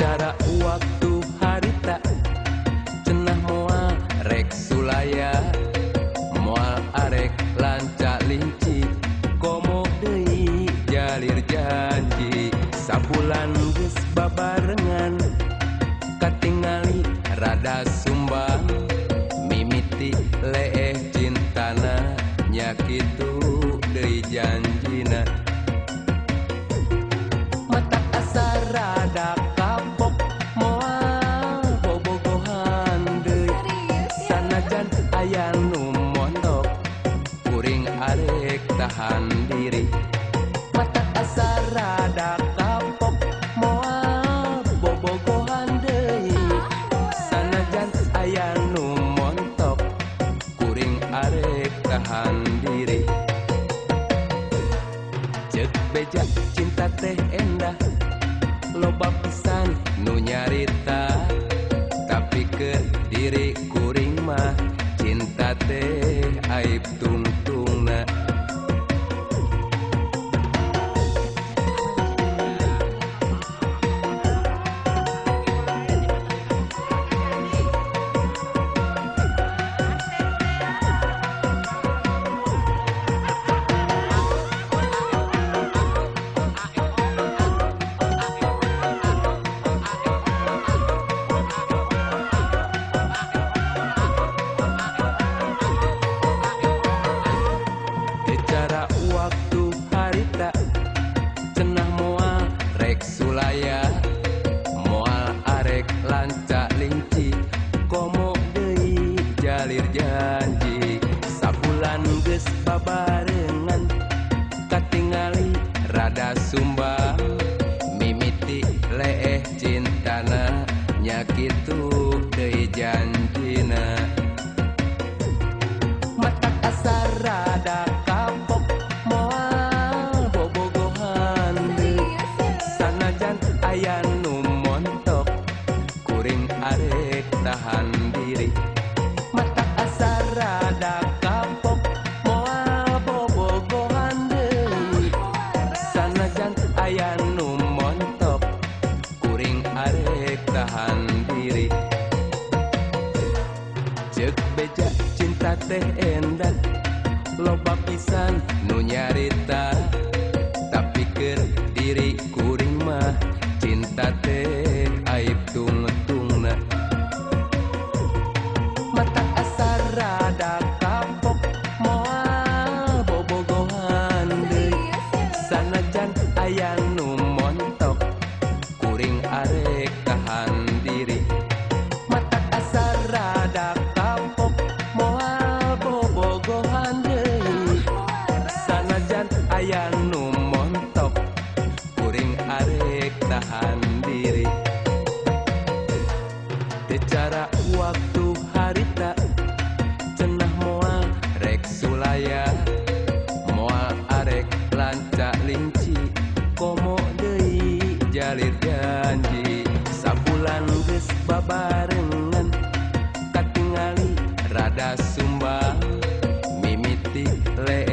cara waktu harita cenah moal rek sulaya. Moal arek lanca linci komo deui jalir janji. Sabulan geus babarengan katingali rada sumbang mimiti leeh cintana nyakitu deui janji. arek tahan diri. Mata asarada kapok moal bobogohan deui. Sanajan aya nu montok kuring arek tahan diri. Cek beja cinta teh endah loba pisan nu nyarita. Tapi ke diri kuring mah cinta teh aib tunggu laya. Moal arek lancak linci komo deui jalir janji. Sabulan geus babarengan katingali rada sumba. Mimiti leeh cintana nyakitu deui janjina. Mata kasar rada cek beja cinta teh endah loba pisan nu nyarita tapi keur diri kuring mah cinta teh aib tunggu waktu harita cenah moal rek sulaya moal arek lanca linci komo deui jalir janji. Sabulan geus babarengan katingali rada sumbang mimiti le